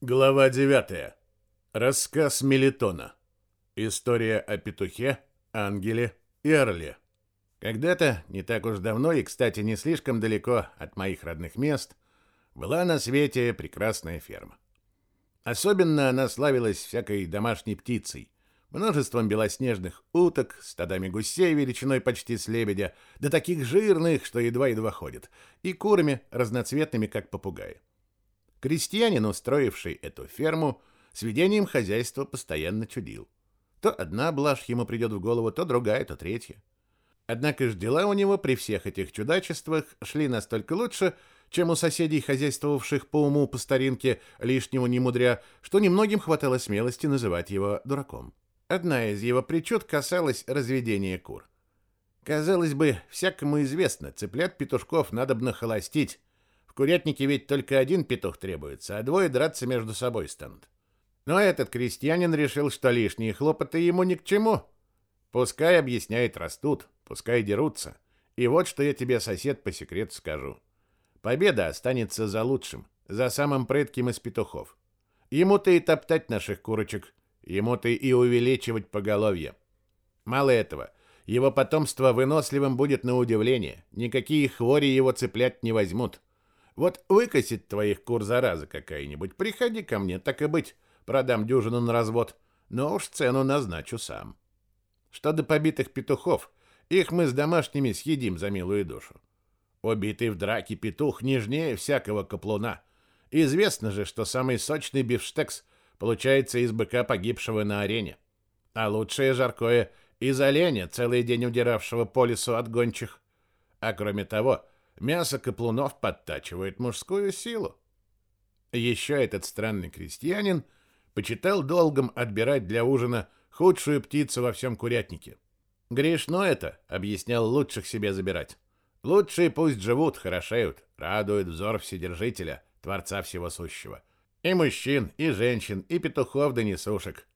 Глава 9. Рассказ Мелитона. История о петухе, ангеле и орле. Когда-то, не так уж давно и, кстати, не слишком далеко от моих родных мест, была на свете прекрасная ферма. Особенно она славилась всякой домашней птицей, множеством белоснежных уток, стадами гусей величиной почти с лебедя, да таких жирных, что едва-едва ходят, и курами разноцветными, как попугаи. Крестьянин, устроивший эту ферму, с ведением хозяйства постоянно чудил. То одна блажь ему придет в голову, то другая, то третья. Однако ж дела у него при всех этих чудачествах шли настолько лучше, чем у соседей, хозяйствовавших по уму по старинке, лишнего не мудря, что немногим хватало смелости называть его дураком. Одна из его причуд касалась разведения кур. Казалось бы, всякому известно, цыплят-петушков надобно холостить. В курятнике ведь только один петух требуется, а двое драться между собой станут. Но этот крестьянин решил, что лишние хлопоты ему ни к чему. Пускай, объясняет, растут, пускай дерутся. И вот что я тебе, сосед, по секрету скажу. Победа останется за лучшим, за самым прытким из петухов. Ему-то и топтать наших курочек, Ему-то и увеличивать поголовье. Мало этого, его потомство выносливым будет на удивление. Никакие хвори его цеплять не возьмут. Вот выкосит твоих кур зараза какая-нибудь, приходи ко мне, так и быть, продам дюжину на развод, но уж цену назначу сам. Что до побитых петухов, их мы с домашними съедим за милую душу. Убитый в драке петух нежнее всякого каплуна. Известно же, что самый сочный бифштекс получается из быка, погибшего на арене. А лучшее жаркое из оленя, целый день удиравшего по лесу от гончих. А кроме того, мясо каплунов подтачивает мужскую силу. Еще этот странный крестьянин почитал долгом отбирать для ужина худшую птицу во всем курятнике. Грешно это, объяснял, лучших себе забирать. Лучшие пусть живут, хорошеют, радуют взор Вседержителя, Творца Всего Сущего. И мужчин, и женщин, и петухов да несушек.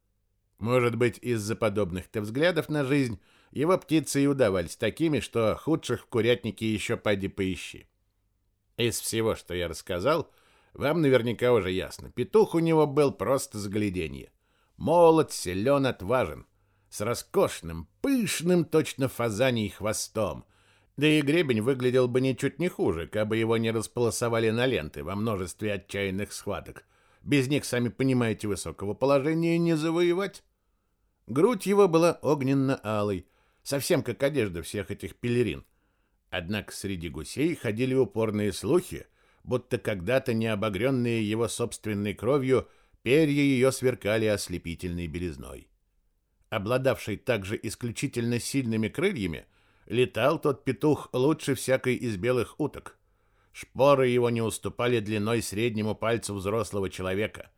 Может быть, из-за подобных-то взглядов на жизнь его птицы и удавались такими, что худших в курятнике еще поди поищи. Из всего, что я рассказал, вам наверняка уже ясно. Петух у него был просто загляденье. Молод, силен, отважен. С роскошным, пышным, точно фазаний хвостом. Да и гребень выглядел бы ничуть не хуже, кабы его не располосовали на ленты во множестве отчаянных схваток, без них, сами понимаете, высокого положения не завоевать. Грудь его была огненно-алой, совсем как одежда всех этих пелерин. Однако среди гусей ходили упорные слухи, будто когда-то необогренные его собственной кровью перья ее сверкали ослепительной белизной. Обладавший также исключительно сильными крыльями, летал тот петух лучше всякой из белых уток — Шпоры его не уступали длиной среднему пальцу взрослого человека,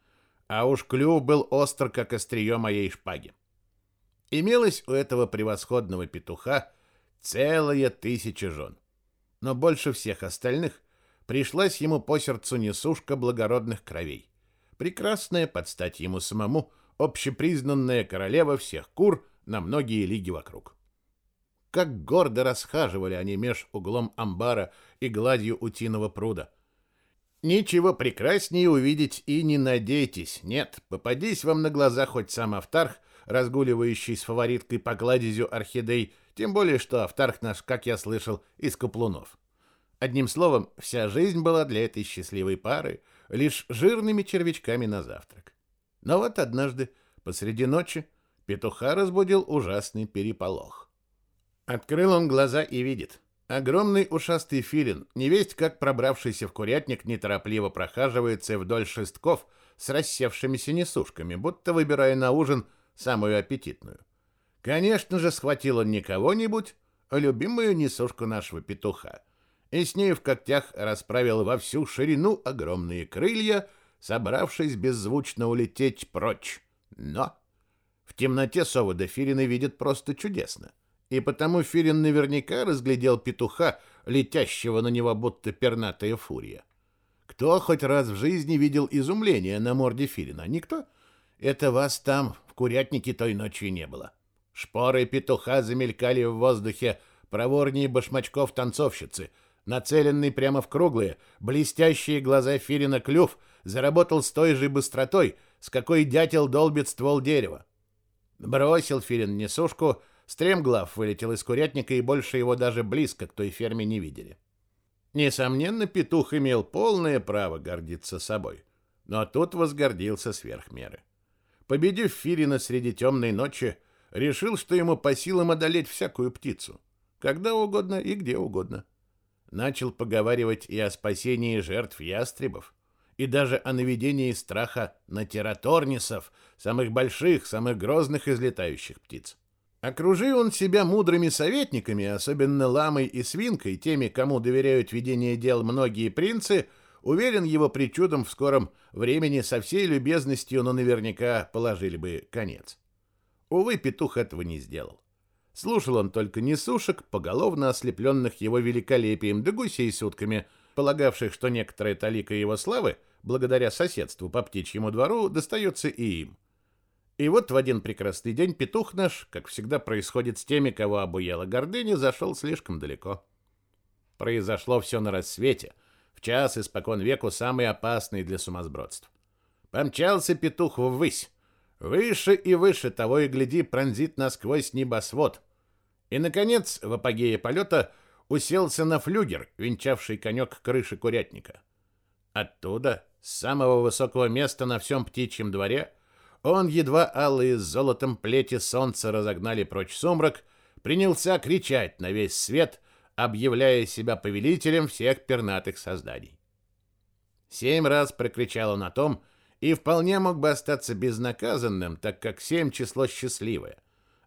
а уж клюв был остр, как острие моей шпаги. Имелось у этого превосходного петуха целая тысяча жен. Но больше всех остальных пришлась ему по сердцу несушка благородных кровей. Прекрасная, под стать ему самому, общепризнанная королева всех кур на многие лиги вокруг. Как гордо расхаживали они меж углом амбара и гладью утиного пруда. Ничего прекраснее увидеть и не надейтесь. Нет, попадись вам на глаза хоть сам Автарх, разгуливающий с фавориткой по кладезю орхидей, тем более что Автарх наш, как я слышал, из каплунов. Одним словом, вся жизнь была для этой счастливой пары лишь жирными червячками на завтрак. Но вот однажды, посреди ночи, петуха разбудил ужасный переполох. Открыл он глаза и видит. Огромный ушастый филин, невесть как пробравшийся в курятник, неторопливо прохаживается вдоль шестков с рассевшимися несушками, будто выбирая на ужин самую аппетитную. Конечно же, схватил он не кого-нибудь, а любимую несушку нашего петуха, и с ней в когтях расправил во всю ширину огромные крылья, собравшись беззвучно улететь прочь. Но в темноте совы до филины видят просто чудесно — и потому Филин наверняка разглядел петуха, летящего на него будто пернатая фурия. Кто хоть раз в жизни видел изумление на морде Филина? Никто? Это вас там, в курятнике той ночью не было. Шпоры петуха замелькали в воздухе проворнее башмачков танцовщицы, нацеленный прямо в круглые, блестящие глаза Филина клюв заработал с той же быстротой, с какой дятел долбит ствол дерева. Бросил Филин несушку, стремглав вылетел из курятника, и больше его даже близко к той ферме не видели. Несомненно, петух имел полное право гордиться собой, но тут возгордился сверх меры. Победив Филина среди темной ночи, решил, что ему по силам одолеть всякую птицу, когда угодно и где угодно. Начал поговаривать и о спасении жертв ястребов, и даже о наведении страха на тераторнисов, самых больших, самых грозных из летающих птиц. Окружи он себя мудрыми советниками, особенно ламой и свинкой, теми, кому доверяют ведение дел многие принцы, уверен, его причудам в скором времени со всей любезностью, но наверняка положили бы конец. Увы, петух этого не сделал. Слушал он только несушек, поголовно ослепленных его великолепием, да гусей с утками, полагавших, что некоторая талика его славы, благодаря соседству по птичьему двору, достается и им. И вот в один прекрасный день петух наш, как всегда происходит с теми, кого обуяла гордыня, зашел слишком далеко. Произошло все на рассвете, час испокон веку самый опасный для сумасбродств. Помчался петух ввысь, Выше и выше того и гляди пронзит насквозь небосвод. И, наконец, в апогее полета уселся на флюгер, венчавший конек крыши курятника. Оттуда, с самого высокого места на всем птичьем дворе, он, едва алые с золотом плети солнца разогнали прочь сумрак, принялся кричать на весь свет, объявляя себя повелителем всех пернатых созданий. Семь раз прокричал он о том, и вполне мог бы остаться безнаказанным, так как семь число счастливое.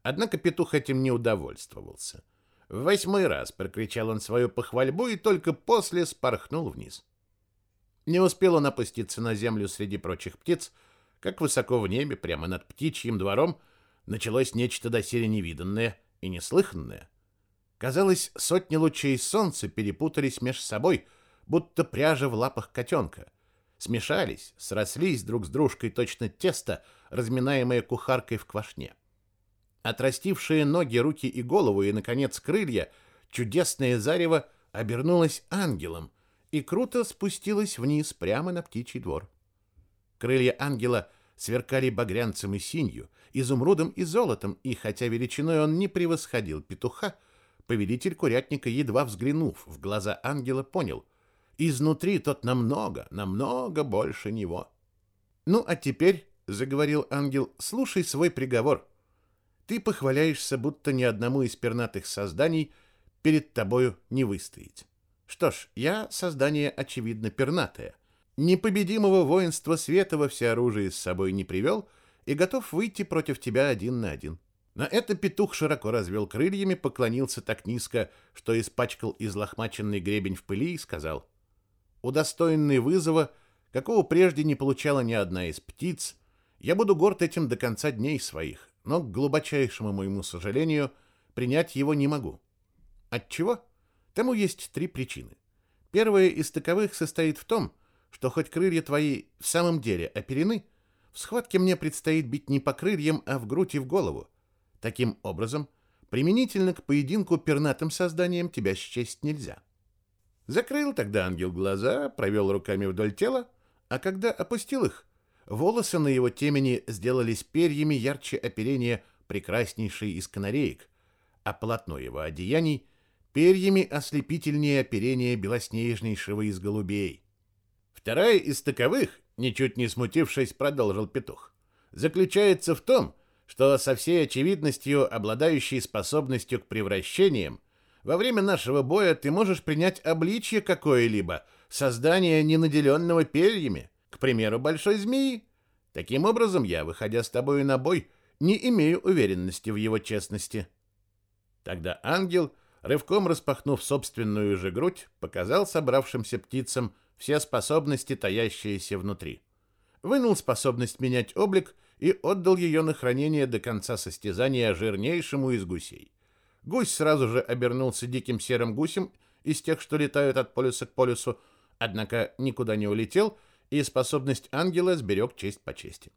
Однако петух этим не удовольствовался. В восьмой раз прокричал он свою похвальбу и только после спорхнул вниз. Не успел он опуститься на землю среди прочих птиц, как высоко в небе, прямо над птичьим двором, началось нечто доселе невиданное и неслыханное. Казалось, сотни лучей солнца перепутались меж собой, будто пряжа в лапах котенка — смешались, срослись друг с дружкой точно тесто, разминаемое кухаркой в квашне. Отрастившие ноги, руки и голову и, наконец, крылья, чудесное зарево обернулось ангелом и круто спустилось вниз прямо на птичий двор. Крылья ангела сверкали багрянцем и синью, изумрудом и золотом, и хотя величиной он не превосходил петуха, повелитель курятника, едва взглянув в глаза ангела, понял — Изнутри тот намного, намного больше него. Ну, а теперь, — заговорил ангел, — слушай свой приговор. Ты похваляешься, будто ни одному из пернатых созданий перед тобою не выстоять. Что ж, я создание, очевидно, пернатое. Непобедимого воинства света во всеоружии с собой не привел и готов выйти против тебя один на один. На это петух широко развел крыльями, поклонился так низко, что испачкал излохмаченный гребень в пыли и сказал — удостоенный вызова, какого прежде не получала ни одна из птиц, я буду горд этим до конца дней своих, но, к глубочайшему моему сожалению, принять его не могу. Отчего? Тому есть три причины. Первая из таковых состоит в том, что хоть крылья твои в самом деле оперены, в схватке мне предстоит бить не по крыльям, а в грудь и в голову. Таким образом, применительно к поединку пернатым созданием тебя счесть нельзя. Закрыл тогда ангел глаза, провел руками вдоль тела, а когда опустил их, волосы на его темени сделались перьями ярче оперения прекраснейшей из канареек, а полотно его одеяний — перьями ослепительнее оперения белоснежнейшего из голубей. Вторая из таковых, ничуть не смутившись, продолжил петух, заключается в том, что со всей очевидностью обладающий способностью к превращениям во время нашего боя ты можешь принять обличье какое-либо, создание ненаделенного перьями, к примеру, большой змеи. Таким образом, я, выходя с тобой на бой, не имею уверенности в его честности. Тогда ангел, рывком распахнув собственную же грудь, показал собравшимся птицам все способности, таящиеся внутри. Вынул способность менять облик и отдал ее на хранение до конца состязания жирнейшему из гусей. Гусь сразу же обернулся диким серым гусем из тех, что летают от полюса к полюсу, однако никуда не улетел, и способность ангела сберег честь по чести.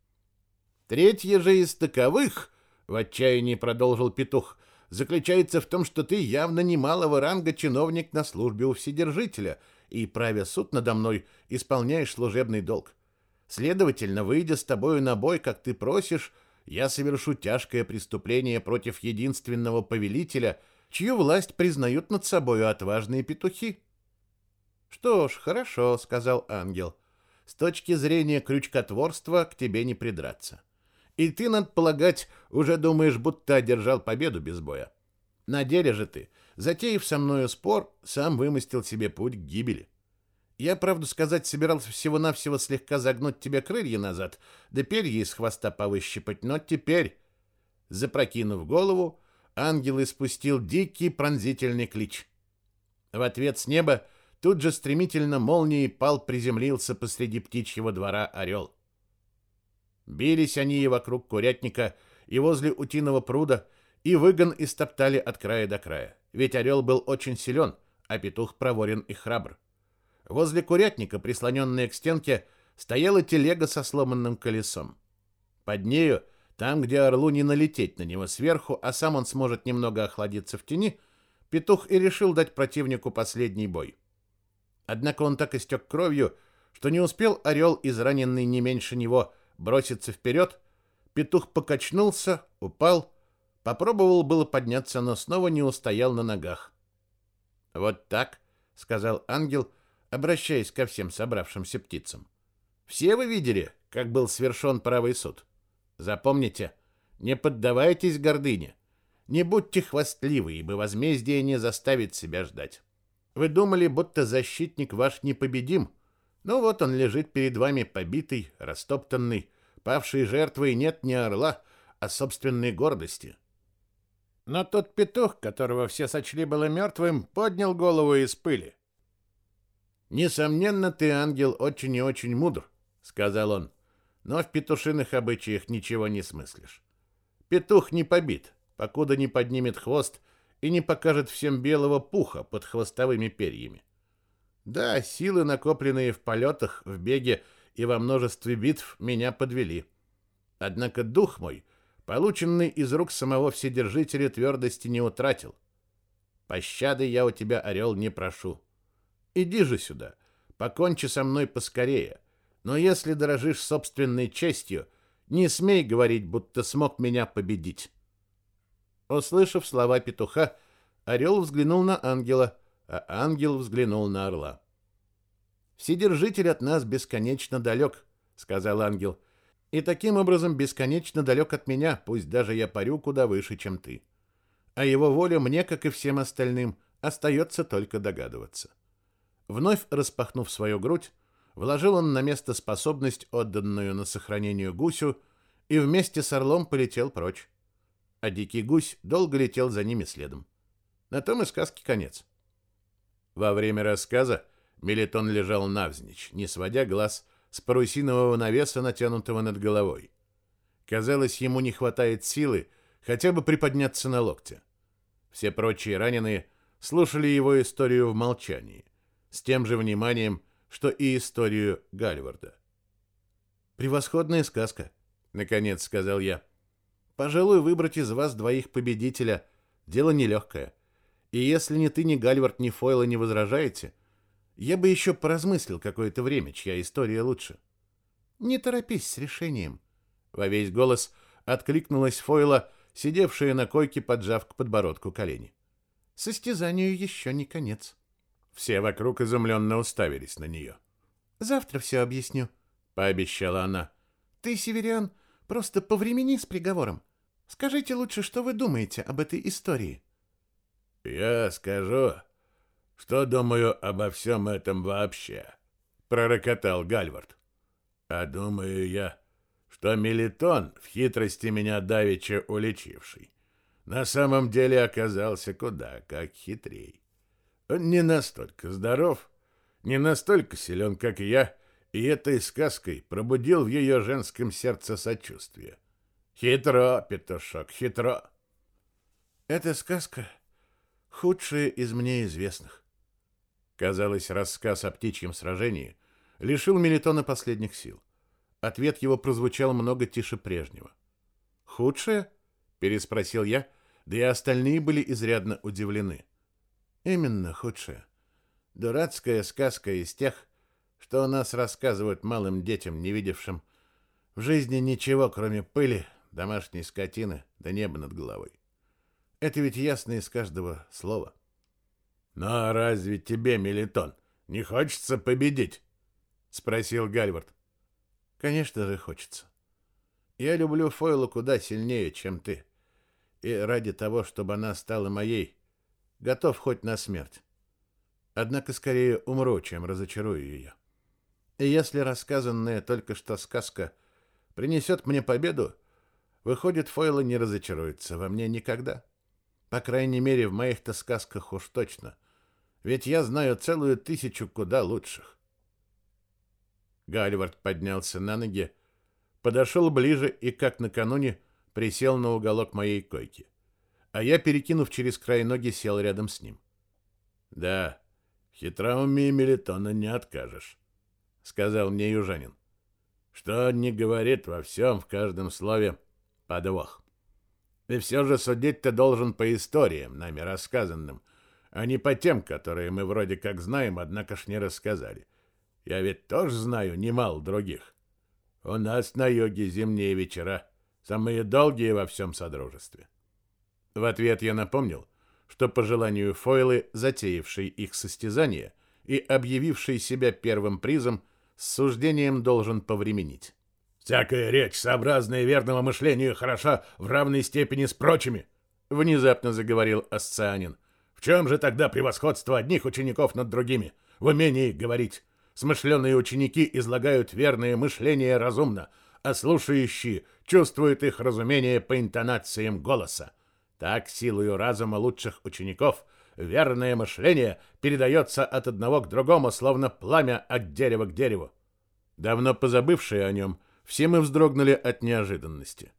Третье же из таковых, в отчаянии продолжил петух, заключается в том, что ты явно немалого ранга чиновник на службе у Вседержителя и, правя суд надо мной, исполняешь служебный долг. Следовательно, выйдя с тобою на бой, как ты просишь, я совершу тяжкое преступление против единственного повелителя, чью власть признают над собою отважные петухи. Что ж, хорошо, сказал ангел. С точки зрения крючкотворства к тебе не придраться. И ты, надо полагать, уже думаешь, будто одержал победу без боя. На деле же ты, затеяв со мною спор, сам вымостил себе путь к гибели. Я, правду сказать, собирался всего-навсего слегка загнуть тебе крылья назад, да перья из хвоста повыщипать, но теперь, запрокинув голову, ангел испустил дикий пронзительный клич. В ответ с неба тут же стремительно молнией пал приземлился посреди птичьего двора орел. Бились они и вокруг курятника, и возле утиного пруда, и выгон истоптали от края до края, ведь орел был очень силен, а петух проворен и храбр. Возле курятника, прислоненная к стенке, стояла телега со сломанным колесом. Под нею, там, где орлу не налететь на него сверху, а сам он сможет немного охладиться в тени, петух и решил дать противнику последний бой. Однако он так истек кровью, что не успел орел, израненный не меньше него, броситься вперед, петух покачнулся, упал, попробовал было подняться, но снова не устоял на ногах. «Вот так», — сказал ангел, — обращаясь ко всем собравшимся птицам. Все вы видели, как был свершен правый суд? Запомните, не поддавайтесь гордыне. Не будьте хвастливы, ибо возмездие не заставит себя ждать. Вы думали, будто защитник ваш непобедим? Ну вот он лежит перед вами побитый, растоптанный, павший жертвой нет не орла, а собственной гордости. Но тот петух, которого все сочли было мертвым, поднял голову из пыли. Несомненно, ты, ангел, очень и очень мудр, сказал он. Но в петушиных обычаях ничего не смыслишь. Петух не побит, покуда не поднимет хвост и не покажет всем белого пуха под хвостовыми перьями. Да, силы, накопленные в полетах, в беге и во множестве битв, меня подвели. Однако дух мой, полученный из рук самого Вседержителя, твердости не утратил. Пощады я у тебя, орел, не прошу. Иди же сюда, покончи со мной поскорее. Но если дорожишь собственной честью, не смей говорить, будто смог меня победить. Услышав слова петуха, орел взглянул на ангела, а ангел взглянул на орла. «Вседержитель от нас бесконечно далек», — сказал ангел, — «и таким образом бесконечно далек от меня, пусть даже я парю куда выше, чем ты. А его воля мне, как и всем остальным, остается только догадываться». Вновь распахнув свою грудь, вложил он на место способность, отданную на сохранение гусю, и вместе с орлом полетел прочь. А дикий гусь долго летел за ними следом. На том и сказки конец. Во время рассказа Мелитон лежал навзничь, не сводя глаз с парусинового навеса, натянутого над головой. Казалось, ему не хватает силы хотя бы приподняться на локте. Все прочие раненые слушали его историю в молчании с тем же вниманием, что и историю Гальварда. «Превосходная сказка», — наконец сказал я. «Пожалуй, выбрать из вас двоих победителя — дело нелегкое. И если ни ты, ни Гальвард, ни Фойла не возражаете, я бы еще поразмыслил какое-то время, чья история лучше». «Не торопись с решением», — во весь голос откликнулась Фойла, сидевшая на койке, поджав к подбородку колени. «Состязанию еще не конец». Все вокруг изумленно уставились на нее. «Завтра все объясню», — пообещала она. «Ты, северян, просто повремени с приговором. Скажите лучше, что вы думаете об этой истории?» «Я скажу, что думаю обо всем этом вообще», — пророкотал Гальвард. «А думаю я, что Мелитон, в хитрости меня давеча уличивший, на самом деле оказался куда как хитрей. Он не настолько здоров, не настолько силен, как и я, и этой сказкой пробудил в ее женском сердце сочувствие. Хитро, петушок, хитро. Эта сказка худшая из мне известных. Казалось, рассказ о птичьем сражении лишил Мелитона последних сил. Ответ его прозвучал много тише прежнего. «Худшее?» — переспросил я, да и остальные были изрядно удивлены. Именно худшее. Дурацкая сказка из тех, что у нас рассказывают малым детям, не видевшим в жизни ничего, кроме пыли, домашней скотины да неба над головой. Это ведь ясно из каждого слова. «Ну а разве тебе, Мелитон, не хочется победить?» — спросил Гальвард. «Конечно же хочется. Я люблю Фойлу куда сильнее, чем ты. И ради того, чтобы она стала моей, готов хоть на смерть. Однако скорее умру, чем разочарую ее. И если рассказанная только что сказка принесет мне победу, выходит, Фойла не разочаруется во мне никогда. По крайней мере, в моих-то сказках уж точно. Ведь я знаю целую тысячу куда лучших. Гальвард поднялся на ноги, подошел ближе и, как накануне, присел на уголок моей койки. А я, перекинув через край ноги, сел рядом с ним. «Да, хитроумие Мелитона не откажешь», — сказал мне южанин. «Что не говорит во всем, в каждом слове подвох. И все же судить ты должен по историям, нами рассказанным, а не по тем, которые мы вроде как знаем, однако ж не рассказали. Я ведь тоже знаю немало других. У нас на юге зимние вечера, самые долгие во всем Содружестве. В ответ я напомнил, что по желанию Фойлы, затеявшей их состязание и объявившей себя первым призом, с суждением должен повременить. «Всякая речь, сообразная верному мышлению, хороша в равной степени с прочими», — внезапно заговорил Асцианин. «В чем же тогда превосходство одних учеников над другими? В умении говорить. Смышленые ученики излагают верное мышление разумно, а слушающие чувствуют их разумение по интонациям голоса. Так, силою разума лучших учеников, верное мышление передается от одного к другому, словно пламя от дерева к дереву. Давно позабывшие о нем, все мы вздрогнули от неожиданности.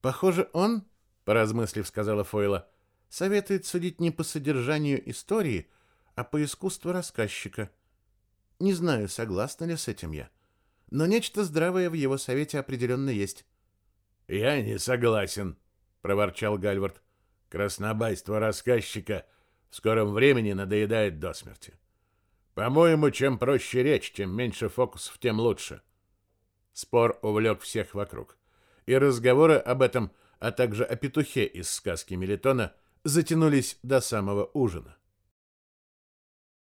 «Похоже, он, — поразмыслив, сказала Фойла, — советует судить не по содержанию истории, а по искусству рассказчика — не знаю, согласна ли с этим я. Но нечто здравое в его совете определенно есть. «Я не согласен», — проворчал Гальвард. «Краснобайство рассказчика в скором времени надоедает до смерти. По-моему, чем проще речь, чем меньше фокусов, тем лучше». Спор увлек всех вокруг. И разговоры об этом, а также о петухе из сказки Мелитона затянулись до самого ужина.